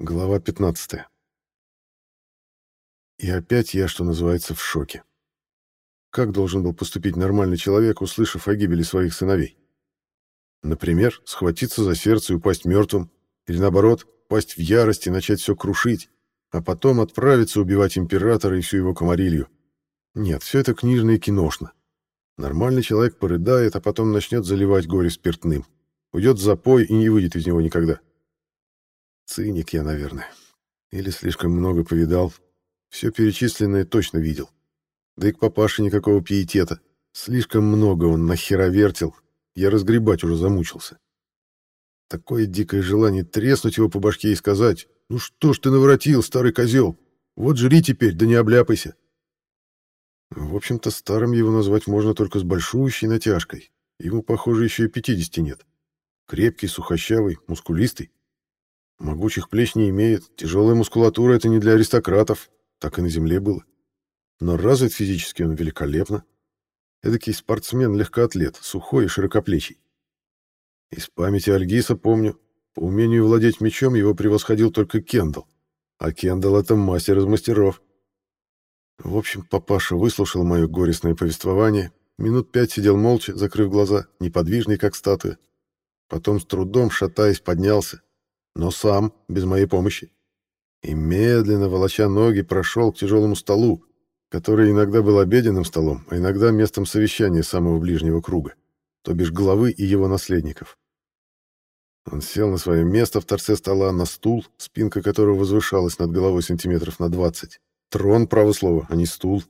Глава 15. И опять я, что называется, в шоке. Как должен был поступить нормальный человек, услышав о гибели своих сыновей? Например, схватиться за сердце и упасть мертвым, или наоборот, пасть в ярость и начать все крушить, а потом отправиться убивать императора и всю его комарилью. Нет, все это книжно и киношно. Нормальный человек порыдает, а потом начнет заливать горе спиртным. Уйдет в запой и не выйдет из него никогда. Циник я, наверное. Или слишком много повидал. Все перечисленное точно видел. Да и к папаше никакого пиетета. Слишком много он нахеровертел. Я разгребать уже замучился. Такое дикое желание треснуть его по башке и сказать, «Ну что ж ты наворотил, старый козел? Вот жри теперь, да не обляпайся». В общем-то, старым его назвать можно только с большущей натяжкой. Ему, похоже, еще и пятидесяти нет. Крепкий, сухощавый, мускулистый. Могучих плеч не имеет, тяжелая мускулатура — это не для аристократов, так и на земле было. Но развит физически он великолепно. Эдакий спортсмен-легкоатлет, сухой и широкоплечий. Из памяти Альгиса помню, по умению владеть мечом его превосходил только Кендалл. А Кендалл — это мастер из мастеров. В общем, папаша выслушал мое горестное повествование, минут пять сидел молча, закрыв глаза, неподвижный, как статуя. Потом с трудом, шатаясь, поднялся, но сам, без моей помощи. И медленно, волоча ноги, прошел к тяжелому столу, который иногда был обеденным столом, а иногда местом совещания самого ближнего круга, то бишь главы и его наследников. Он сел на свое место в торце стола, на стул, спинка которого возвышалась над головой сантиметров на двадцать. Трон, право слово, а не стул.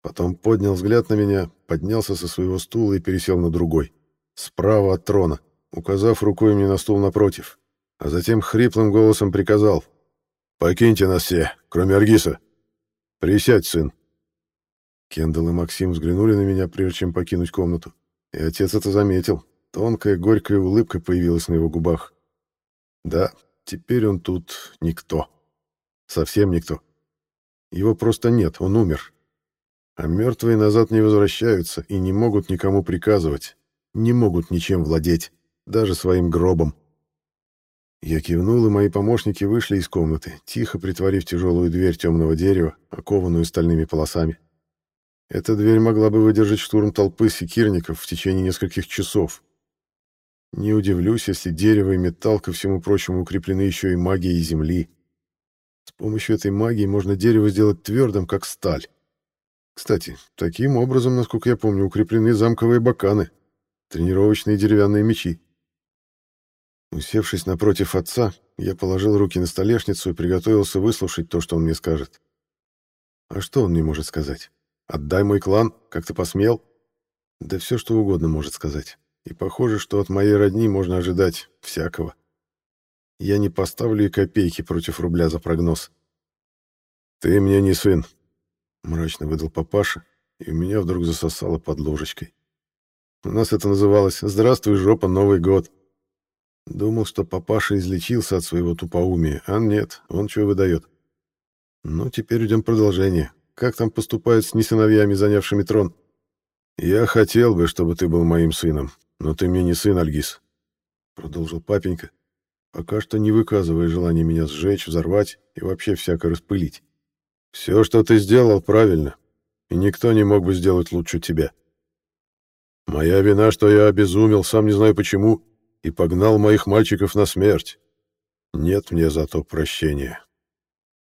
Потом поднял взгляд на меня, поднялся со своего стула и пересел на другой, справа от трона, указав рукой мне на стул напротив а затем хриплым голосом приказал. «Покиньте нас все, кроме Аргиса. Присядь, сын». Кендалл и Максим взглянули на меня, прежде чем покинуть комнату. И отец это заметил. Тонкая, горькая улыбка появилась на его губах. Да, теперь он тут никто. Совсем никто. Его просто нет, он умер. А мертвые назад не возвращаются и не могут никому приказывать, не могут ничем владеть, даже своим гробом. Я кивнул, и мои помощники вышли из комнаты, тихо притворив тяжелую дверь темного дерева, окованную стальными полосами. Эта дверь могла бы выдержать штурм толпы секирников в течение нескольких часов. Не удивлюсь, если дерево и металл, ко всему прочему, укреплены еще и магией земли. С помощью этой магии можно дерево сделать твердым, как сталь. Кстати, таким образом, насколько я помню, укреплены замковые баканы, тренировочные деревянные мечи. Усевшись напротив отца, я положил руки на столешницу и приготовился выслушать то, что он мне скажет. А что он мне может сказать? Отдай мой клан, как ты посмел? Да все, что угодно может сказать. И похоже, что от моей родни можно ожидать всякого. Я не поставлю и копейки против рубля за прогноз. «Ты мне не сын», — мрачно выдал папаша, и у меня вдруг засосало под ложечкой. У нас это называлось «Здравствуй, жопа, Новый год». Думал, что папаша излечился от своего тупоумия, а нет, он чего выдает. Ну, теперь идем продолжение. Как там поступают с несыновьями, занявшими трон? Я хотел бы, чтобы ты был моим сыном, но ты мне не сын, Альгиз. Продолжил папенька, пока что не выказывая желания меня сжечь, взорвать и вообще всяко распылить. Все, что ты сделал, правильно, и никто не мог бы сделать лучше тебя. Моя вина, что я обезумел, сам не знаю почему, и погнал моих мальчиков на смерть. Нет мне за то прощения.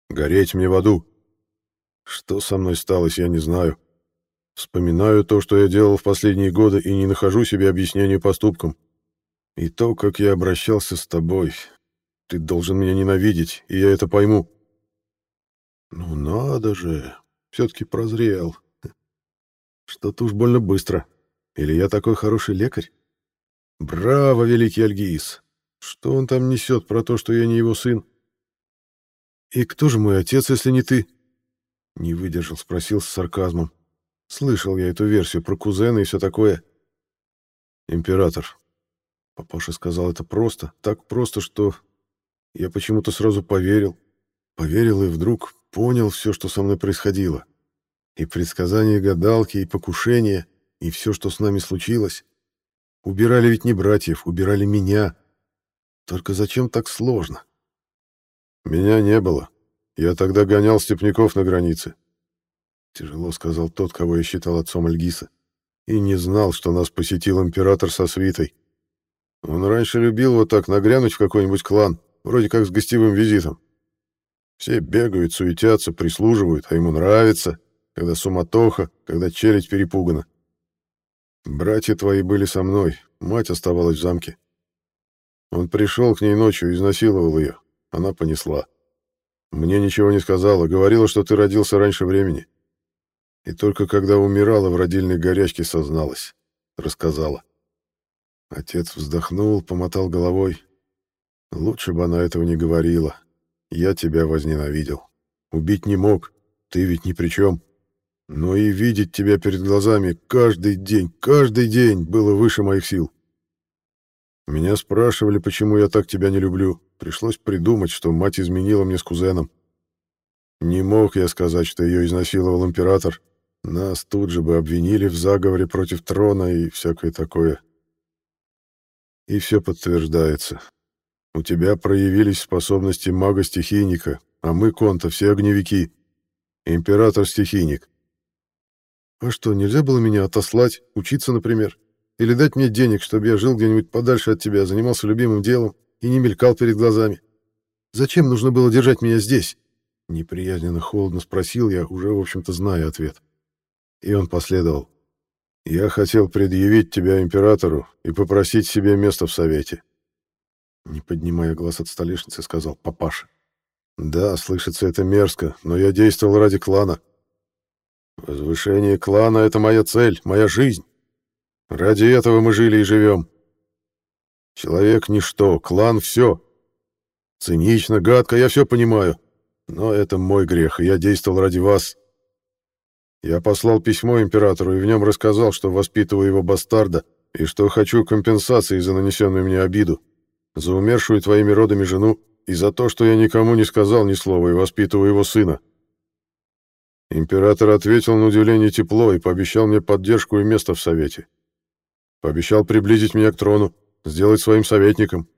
Гореть мне в аду. Что со мной сталось, я не знаю. Вспоминаю то, что я делал в последние годы, и не нахожу себе объяснения поступкам. И то, как я обращался с тобой. Ты должен меня ненавидеть, и я это пойму. Ну надо же, все-таки прозрел. Что-то уж больно быстро. Или я такой хороший лекарь? Браво, великий Альгиис! Что он там несет про то, что я не его сын? И кто же мой отец, если не ты? Не выдержал, спросил с сарказмом. Слышал я эту версию про кузена и все такое. Император. Папаша сказал это просто, так просто, что я почему-то сразу поверил. Поверил и вдруг понял все, что со мной происходило. И предсказания гадалки, и покушения, и все, что с нами случилось. Убирали ведь не братьев, убирали меня. Только зачем так сложно? Меня не было. Я тогда гонял степняков на границе. Тяжело сказал тот, кого я считал отцом Альгиса. И не знал, что нас посетил император со свитой. Он раньше любил вот так нагрянуть в какой-нибудь клан, вроде как с гостевым визитом. Все бегают, суетятся, прислуживают, а ему нравится, когда суматоха, когда челядь перепугана. Братья твои были со мной, мать оставалась в замке. Он пришел к ней ночью, изнасиловал ее. Она понесла. Мне ничего не сказала, говорила, что ты родился раньше времени. И только когда умирала в родильной горячке созналась, рассказала. Отец вздохнул, помотал головой. Лучше бы она этого не говорила. Я тебя возненавидел. Убить не мог, ты ведь ни при чем. Но и видеть тебя перед глазами каждый день, каждый день было выше моих сил. Меня спрашивали, почему я так тебя не люблю. Пришлось придумать, что мать изменила мне с кузеном. Не мог я сказать, что ее изнасиловал император. Нас тут же бы обвинили в заговоре против трона и всякое такое. И все подтверждается. У тебя проявились способности мага-стихийника, а мы, Конта, все огневики. Император-стихийник. А что, нельзя было меня отослать, учиться, например? Или дать мне денег, чтобы я жил где-нибудь подальше от тебя, занимался любимым делом и не мелькал перед глазами? Зачем нужно было держать меня здесь? Неприязненно холодно спросил я, уже, в общем-то, зная ответ. И он последовал. Я хотел предъявить тебя императору и попросить себе место в совете. Не поднимая глаз от столешницы, сказал папаша. Да, слышится это мерзко, но я действовал ради клана. Возвышение клана — это моя цель, моя жизнь. Ради этого мы жили и живем. Человек — ничто, клан — все. Цинично, гадко, я все понимаю. Но это мой грех, и я действовал ради вас. Я послал письмо императору и в нем рассказал, что воспитываю его бастарда и что хочу компенсации за нанесенную мне обиду, за умершую твоими родами жену и за то, что я никому не сказал ни слова и воспитываю его сына. Император ответил на удивление тепло и пообещал мне поддержку и место в совете. Пообещал приблизить меня к трону, сделать своим советником.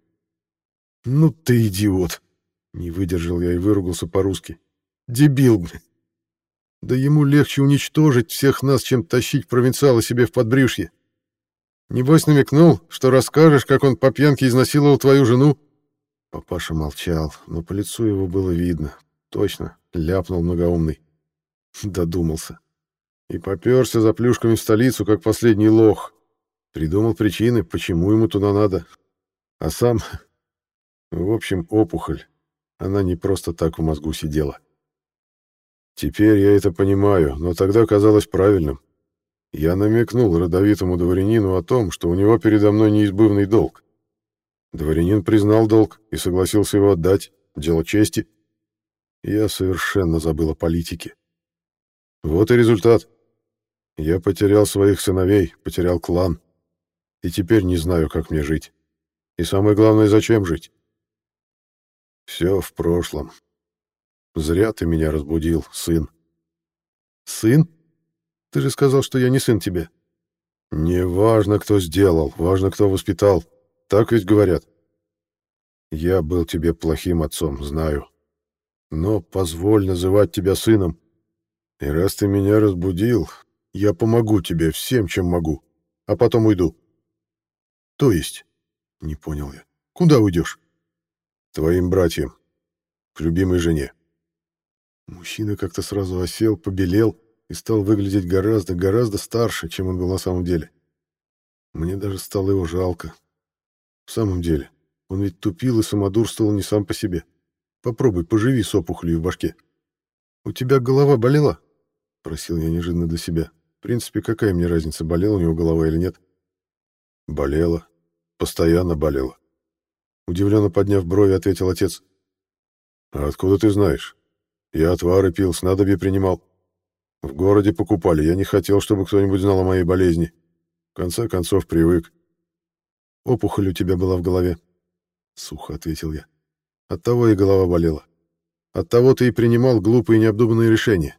«Ну ты идиот!» — не выдержал я и выругался по-русски. «Дебил, блин! Да ему легче уничтожить всех нас, чем тащить провинциала себе в подбрюшье. Небось намекнул, что расскажешь, как он по пьянке изнасиловал твою жену?» Папаша молчал, но по лицу его было видно. Точно, ляпнул многоумный. Додумался. И попёрся за плюшками в столицу, как последний лох. Придумал причины, почему ему туда надо. А сам... В общем, опухоль. Она не просто так в мозгу сидела. Теперь я это понимаю, но тогда казалось правильным. Я намекнул родовитому дворянину о том, что у него передо мной неизбывный долг. Дворянин признал долг и согласился его отдать. Дело чести. Я совершенно забыл о политике. Вот и результат. Я потерял своих сыновей, потерял клан. И теперь не знаю, как мне жить. И самое главное, зачем жить. Все в прошлом. Зря ты меня разбудил, сын. Сын? Ты же сказал, что я не сын тебе. Не важно, кто сделал, важно, кто воспитал. Так ведь говорят. Я был тебе плохим отцом, знаю. Но позволь называть тебя сыном. И раз ты меня разбудил, я помогу тебе всем, чем могу, а потом уйду. То есть? Не понял я. Куда уйдешь? Твоим братьям. К любимой жене. Мужчина как-то сразу осел, побелел и стал выглядеть гораздо, гораздо старше, чем он был на самом деле. Мне даже стало его жалко. В самом деле, он ведь тупил и самодурствовал не сам по себе. Попробуй, поживи с опухолью в башке. У тебя голова болела? — просил я неожиданно для себя. В принципе, какая мне разница, болела у него голова или нет? Болела. Постоянно болела. Удивленно подняв брови, ответил отец. «А откуда ты знаешь? Я отвары пил, снадобье принимал. В городе покупали, я не хотел, чтобы кто-нибудь знал о моей болезни. В конце концов, привык. Опухоль у тебя была в голове?» Сухо ответил я. «Оттого и голова болела. Оттого ты и принимал глупые и необдуманные решения.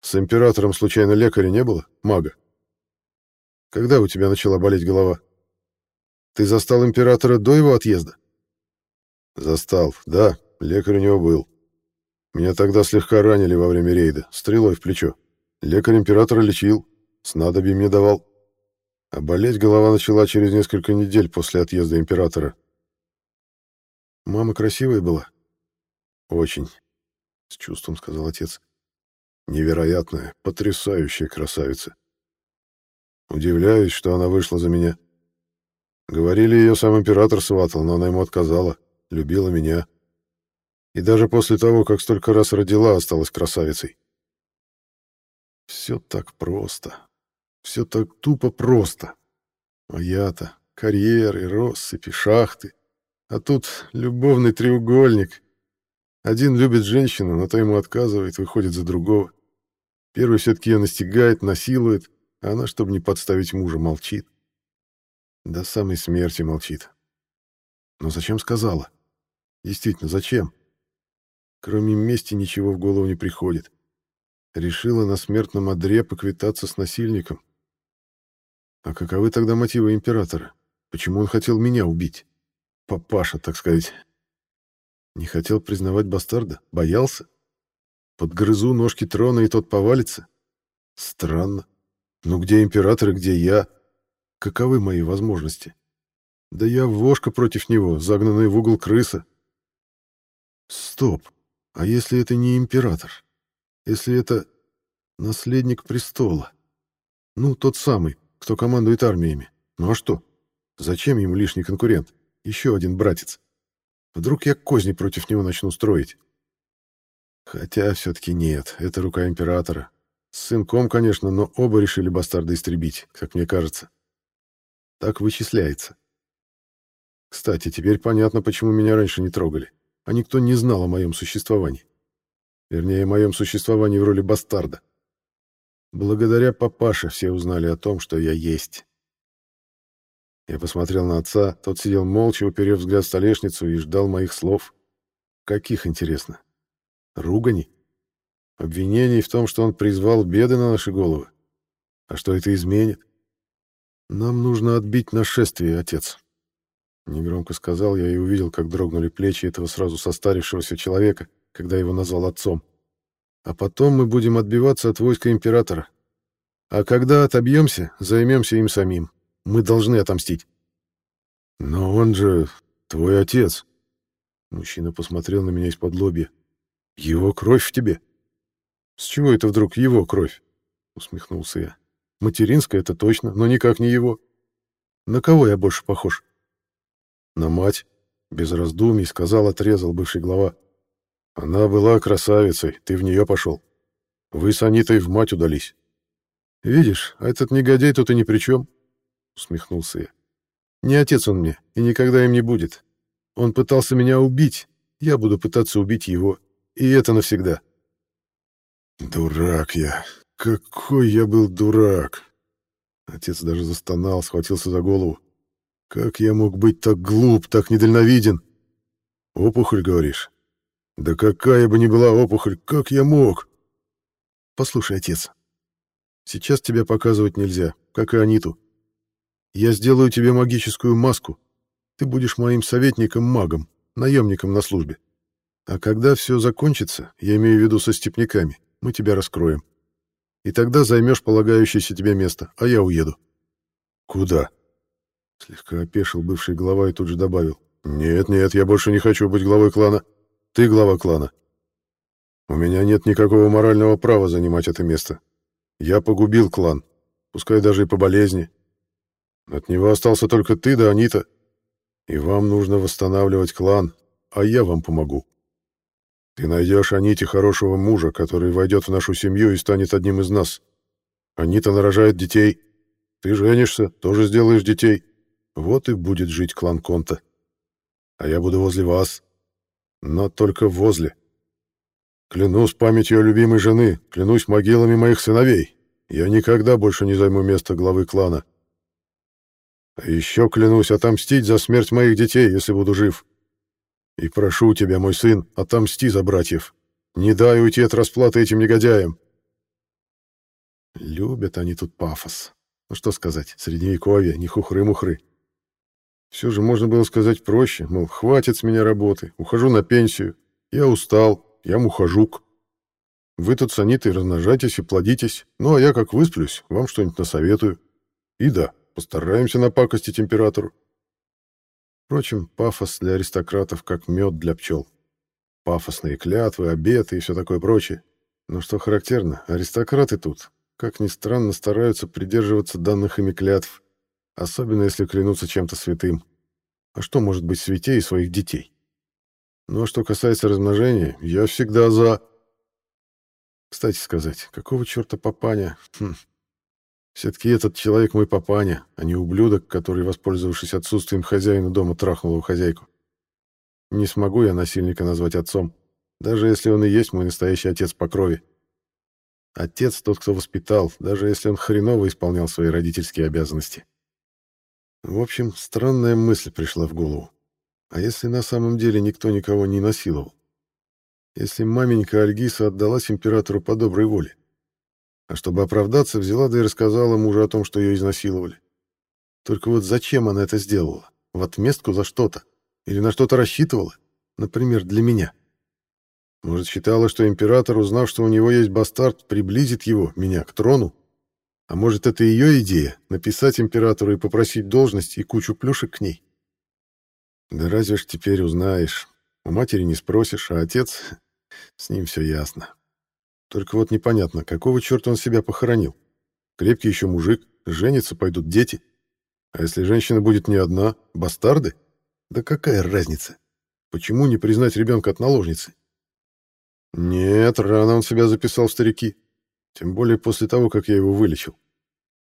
С императором случайно лекаря не было? Мага? Когда у тебя начала болеть голова? Ты застал императора до его отъезда? Застал, да. лекарь у него был. Меня тогда слегка ранили во время рейда, стрелой в плечо. Лекарь императора лечил, снадобье мне давал. А болеть голова начала через несколько недель после отъезда императора. Мама красивая была? Очень, с чувством сказал отец. Невероятная, потрясающая красавица. Удивляюсь, что она вышла за меня. Говорили, ее сам император сватал, но она ему отказала, любила меня. И даже после того, как столько раз родила, осталась красавицей. Все так просто. Все так тупо просто. А я-то карьеры, россыпи, шахты. А тут любовный треугольник. Один любит женщину, но та ему отказывает, выходит за другого. Первый все-таки ее настигает, насилует, а она, чтобы не подставить мужа, молчит. До самой смерти молчит. Но зачем сказала? Действительно, зачем? Кроме мести ничего в голову не приходит. Решила на смертном одре поквитаться с насильником. А каковы тогда мотивы императора? Почему он хотел меня убить? Папаша, так сказать. Не хотел признавать бастарда? Боялся? Подгрызу ножки трона, и тот повалится? Странно. Ну где император и где я? Каковы мои возможности? Да я вошка против него, загнанный в угол крыса. Стоп. А если это не император? Если это наследник престола? Ну, тот самый, кто командует армиями. Ну а что? Зачем ему лишний конкурент? Еще один братец. Вдруг я козни против него начну строить? Хотя все-таки нет, это рука императора. С сынком, конечно, но оба решили бастарда истребить, как мне кажется. Так вычисляется. Кстати, теперь понятно, почему меня раньше не трогали. А никто не знал о моем существовании. Вернее, о моем существовании в роли бастарда. Благодаря папаше все узнали о том, что я есть. Я посмотрел на отца, тот сидел молча, уперев взгляд в столешницу и ждал моих слов. Каких, интересно? Ругани? Обвинений в том, что он призвал беды на наши головы? А что это изменит? Нам нужно отбить нашествие, отец. Негромко сказал я и увидел, как дрогнули плечи этого сразу состарившегося человека, когда его назвал отцом. А потом мы будем отбиваться от войска императора. А когда отобьемся, займемся им самим. Мы должны отомстить. Но он же твой отец. Мужчина посмотрел на меня из-под лобья. Его кровь в тебе. С чего это вдруг его кровь? Усмехнулся я. Материнская это точно, но никак не его. На кого я больше похож? На мать. Без раздумий сказал, отрезал бывший глава. Она была красавицей, ты в нее пошел. Вы с Анитой в мать удались. Видишь, а этот негодяй тут и ни при чем усмехнулся я. Не отец он мне, и никогда им не будет. Он пытался меня убить, я буду пытаться убить его, и это навсегда. Дурак я. Какой я был дурак. Отец даже застонал, схватился за голову. Как я мог быть так глуп, так недальновиден? Опухоль, говоришь? Да какая бы ни была опухоль, как я мог? Послушай, отец, сейчас тебя показывать нельзя, как и Аниту. Я сделаю тебе магическую маску. Ты будешь моим советником-магом, наемником на службе. А когда все закончится, я имею в виду со степняками, мы тебя раскроем. И тогда займешь полагающееся тебе место, а я уеду. Куда? Слегка опешил бывший глава и тут же добавил. Нет, нет, я больше не хочу быть главой клана. Ты глава клана. У меня нет никакого морального права занимать это место. Я погубил клан, пускай даже и по болезни, от него остался только ты да Анита. И вам нужно восстанавливать клан, а я вам помогу. Ты найдешь Аните хорошего мужа, который войдет в нашу семью и станет одним из нас. Анита нарожает детей. Ты женишься, тоже сделаешь детей. Вот и будет жить клан Конта. А я буду возле вас. Но только возле. Клянусь памятью о любимой жены, клянусь могилами моих сыновей. Я никогда больше не займу место главы клана. А еще клянусь отомстить за смерть моих детей, если буду жив. И прошу тебя, мой сын, отомсти за братьев. Не дай уйти от расплаты этим негодяям. Любят они тут пафос. Ну что сказать, средневековье, не хухры-мухры. Все же можно было сказать проще, мол, хватит с меня работы, ухожу на пенсию, Я устал, я мухожук. Вы тут с Анитой размножайтесь и плодитесь, ну а я как высплюсь, вам что-нибудь насоветую. И да, постараемся напакостить императору. Впрочем, пафос для аристократов как мед для пчел. Пафосные клятвы, обеты и все такое прочее. Но что характерно, аристократы тут, как ни странно, стараются придерживаться данных ими клятв, особенно если клянутся чем-то святым. А что может быть святее своих детей? Ну а что касается размножения, я всегда за... Кстати сказать, какого черта папаня? Хм. Все-таки этот человек мой папаня, а не ублюдок, который, воспользовавшись отсутствием хозяина дома, трахнул его хозяйку. Не смогу я насильника назвать отцом, даже если он и есть мой настоящий отец по крови. Отец тот, кто воспитал, даже если он хреново исполнял свои родительские обязанности. В общем, странная мысль пришла в голову. А если на самом деле никто никого не насиловал? Если маменька Альгиса отдалась императору по доброй воле? А чтобы оправдаться, взяла да и рассказала мужу о том, что ее изнасиловали. Только вот зачем она это сделала? В отместку за что-то? Или на что-то рассчитывала? Например, для меня. Может, считала, что император, узнав, что у него есть бастард, приблизит его, меня, к трону? А может, это ее идея — написать императору и попросить должность и кучу плюшек к ней? Да разве ж теперь узнаешь. У матери не спросишь, а отец... С ним все ясно. Только вот непонятно, какого черта он себя похоронил? Крепкий еще мужик, женится, пойдут дети. А если женщина будет не одна, бастарды? Да какая разница? Почему не признать ребенка от наложницы? Нет, рано он себя записал в старики. Тем более после того, как я его вылечил.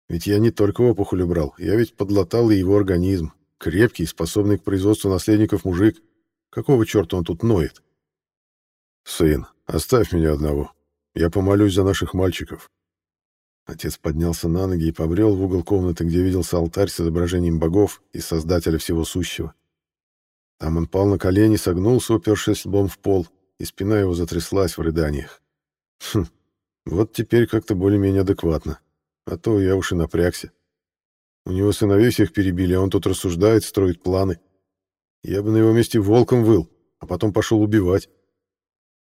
Ведь я не только опухоль убрал, я ведь подлатал и его организм. Крепкий, способный к производству наследников мужик. Какого черта он тут ноет? Сын, оставь меня одного. Я помолюсь за наших мальчиков. Отец поднялся на ноги и побрел в угол комнаты, где виделся алтарь с изображением богов и Создателя всего сущего. Там он пал на колени, согнулся, упершись лбом в пол, и спина его затряслась в рыданиях. Хм, вот теперь как-то более-менее адекватно. А то я уж и напрягся. У него сыновей всех перебили, а он тут рассуждает, строит планы. Я бы на его месте волком выл, а потом пошел убивать.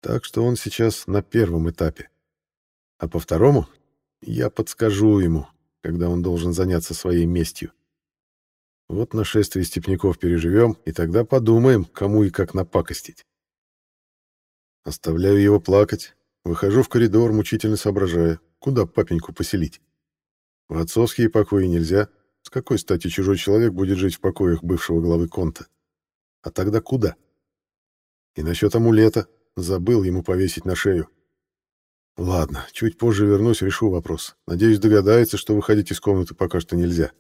Так что он сейчас на первом этапе. А по второму я подскажу ему, когда он должен заняться своей местью. Вот нашествие степняков переживем, и тогда подумаем, кому и как напакостить. Оставляю его плакать, выхожу в коридор, мучительно соображая, куда папеньку поселить. В отцовские покои нельзя. С какой стати чужой человек будет жить в покоях бывшего главы конта? А тогда куда? И насчет амулета. Забыл ему повесить на шею. Ладно, чуть позже вернусь, решу вопрос. Надеюсь, догадается, что выходить из комнаты пока что нельзя.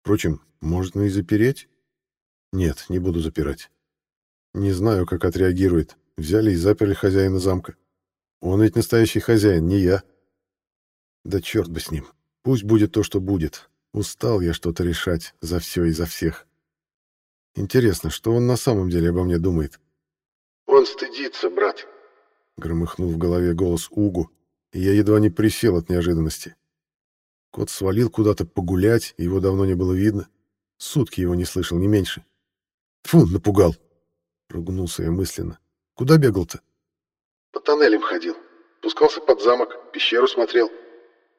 Впрочем, можно и запереть? Нет, не буду запирать. Не знаю, как отреагирует. Взяли и заперли хозяина замка. Он ведь настоящий хозяин, не я. Да черт бы с ним. Пусть будет то, что будет. Устал я что-то решать за все и за всех. Интересно, что он на самом деле обо мне думает? Он стыдится, брат. Громыхнул в голове голос Угу, и я едва не присел от неожиданности. Кот свалил куда-то погулять, его давно не было видно. Сутки его не слышал, не меньше. Фу, напугал. Ругнулся я мысленно. Куда бегал-то? По тоннелям ходил. Пускался под замок, пещеру смотрел.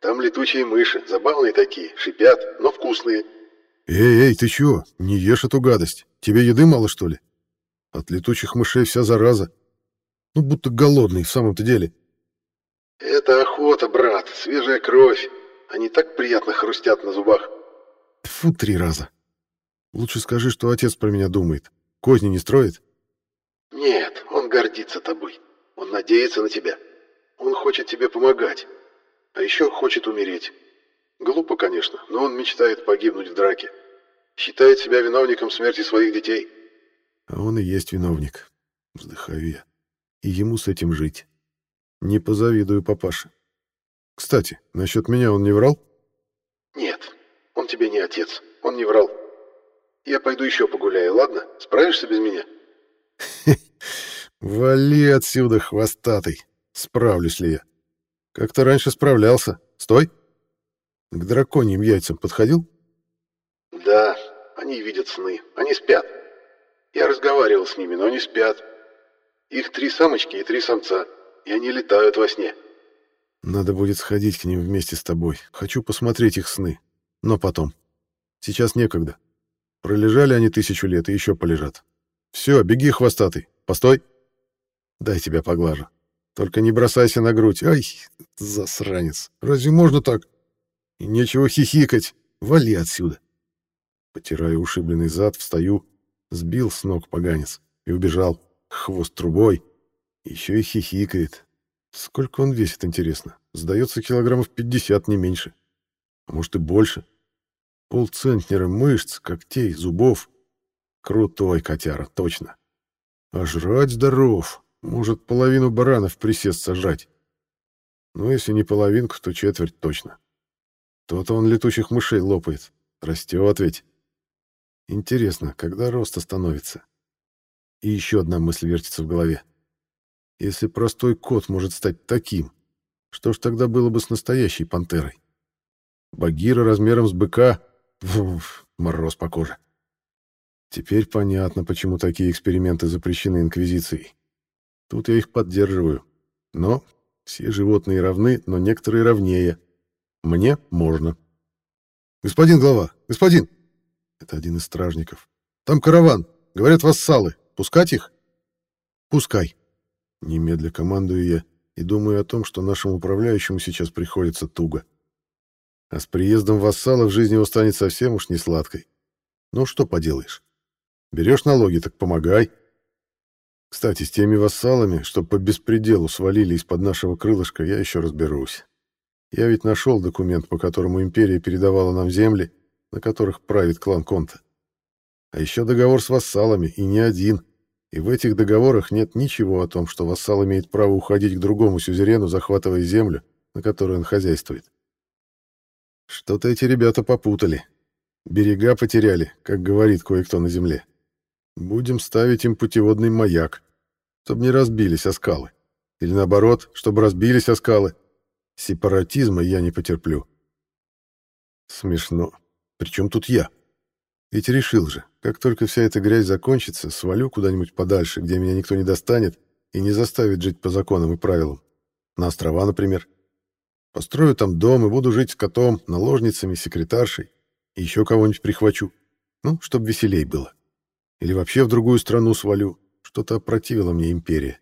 Там летучие мыши, забавные такие, шипят, но вкусные. Эй, эй, ты чего? Не ешь эту гадость. Тебе еды мало, что ли? От летучих мышей вся зараза. Ну, будто голодный в самом-то деле. Это охота, брат, свежая кровь. Они так приятно хрустят на зубах. Фу, три раза. Лучше скажи, что отец про меня думает. Козни не строит? Нет, он гордится тобой. Он надеется на тебя. Он хочет тебе помогать. А еще хочет умереть. Глупо, конечно, но он мечтает погибнуть в драке. Считает себя виновником смерти своих детей. А он и есть виновник. Вздыхаю я. И ему с этим жить. Не позавидую папаше. Кстати, насчет меня он не врал? Нет, он тебе не отец. Он не врал. Я пойду еще погуляю, ладно? Справишься без меня? Вали отсюда, хвостатый. Справлюсь ли я? Как-то раньше справлялся. Стой. К драконьим яйцам подходил? Да, они видят сны. Они спят. Я разговаривал с ними, но они спят. Их три самочки и три самца, и они летают во сне. Надо будет сходить к ним вместе с тобой. Хочу посмотреть их сны. Но потом. Сейчас некогда. Пролежали они тысячу лет и еще полежат. Все, беги, хвостатый. Постой. Дай тебя поглажу. Только не бросайся на грудь. Ай, засранец. Разве можно так? И нечего хихикать. Вали отсюда. Потираю ушибленный зад, встаю, сбил с ног поганец и убежал. Хвост трубой. Еще и хихикает. Сколько он весит, интересно? Сдается килограммов 50, не меньше. А может и больше. Полцентнера мышц, когтей, зубов. Крутой котяра, точно. А жрать здоров. Может, половину баранов присест сожрать. Ну, если не половинку, то четверть точно. То-то он летучих мышей лопает. Растет ведь. Интересно, когда рост остановится? И еще одна мысль вертится в голове. Если простой кот может стать таким, что ж тогда было бы с настоящей пантерой? Багира размером с быка Фуф, мороз по коже. Теперь понятно, почему такие эксперименты запрещены Инквизицией. Тут я их поддерживаю. Но все животные равны, но некоторые равнее. Мне можно. «Господин глава! Господин!» Это один из стражников. «Там караван! Говорят, вассалы! Пускать их?» «Пускай!» Немедля командую я и думаю о том, что нашему управляющему сейчас приходится туго. А с приездом вассала в жизни его станет совсем уж не сладкой. Ну, что поделаешь. Берешь налоги, так помогай. Кстати, с теми вассалами, что по беспределу свалили из-под нашего крылышка, я еще разберусь. Я ведь нашел документ, по которому империя передавала нам земли, на которых правит клан Конта. А еще договор с вассалами, и не один. И в этих договорах нет ничего о том, что вассал имеет право уходить к другому сюзерену, захватывая землю, на которой он хозяйствует. Что-то эти ребята попутали. Берега потеряли, как говорит кое-кто на земле. Будем ставить им путеводный маяк, чтобы не разбились о скалы. Или наоборот, чтобы разбились о скалы. Сепаратизма я не потерплю. Смешно. Причем тут я? Ведь решил же, как только вся эта грязь закончится, свалю куда-нибудь подальше, где меня никто не достанет и не заставит жить по законам и правилам. На острова, например. Построю там дом и буду жить с котом, наложницами, секретаршей. И еще кого-нибудь прихвачу. Ну, чтобы веселей было. Или вообще в другую страну свалю. Что-то опротивила мне империя.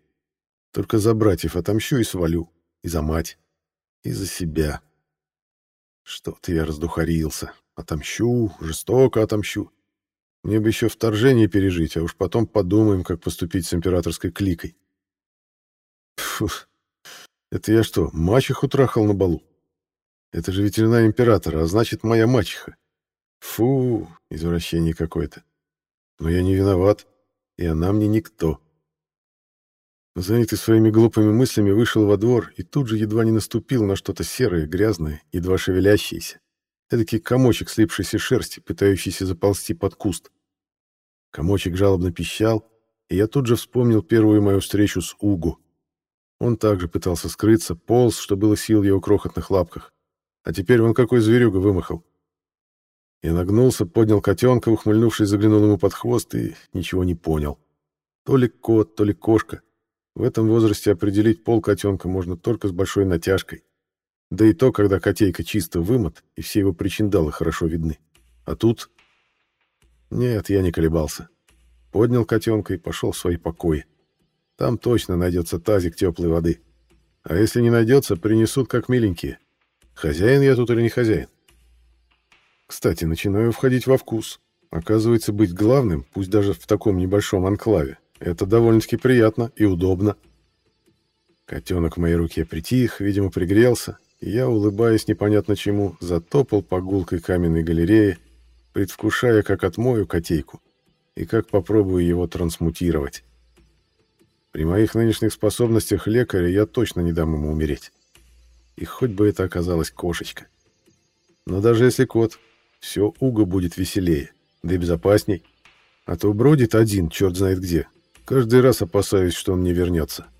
Только за братьев отомщу и свалю. И за мать. И за себя. Что-то я раздухарился. Отомщу, жестоко отомщу. Мне бы еще вторжение пережить, а уж потом подумаем, как поступить с императорской кликой. Фух. Это я что, мачеху трахал на балу? Это же ветеринар императора, а значит, моя мачеха. Фу, извращение какое-то. Но я не виноват, и она мне никто. Занятый своими глупыми мыслями, вышел во двор и тут же едва не наступил на что-то серое, грязное, едва шевелящееся. Эдакий комочек слипшейся шерсти, пытающийся заползти под куст. Комочек жалобно пищал, и я тут же вспомнил первую мою встречу с Угу. Он также пытался скрыться, полз, что было сил в его крохотных лапках. А теперь вон какой зверюга вымахал. Я нагнулся, поднял котенка, ухмыльнувшись, заглянул ему под хвост и ничего не понял. То ли кот, то ли кошка. В этом возрасте определить пол котенка можно только с большой натяжкой. Да и то, когда котейка чисто вымот, и все его причиндалы хорошо видны. А тут... Нет, я не колебался. Поднял котенка и пошел в свои покои. Там точно найдется тазик теплой воды. А если не найдется, принесут как миленькие. Хозяин я тут или не хозяин? Кстати, начинаю входить во вкус. Оказывается, быть главным, пусть даже в таком небольшом анклаве, это довольно-таки приятно и удобно. Котенок в моей руке притих, видимо, пригрелся, я, улыбаясь непонятно чему, затопал по гулкой каменной галерее, предвкушая, как отмою котейку и как попробую его трансмутировать. При моих нынешних способностях лекаря я точно не дам ему умереть. И хоть бы это оказалась кошечка. Но даже если кот, все Уго будет веселее, да и безопасней. А то бродит один, черт знает где. Каждый раз опасаюсь, что он не вернется. —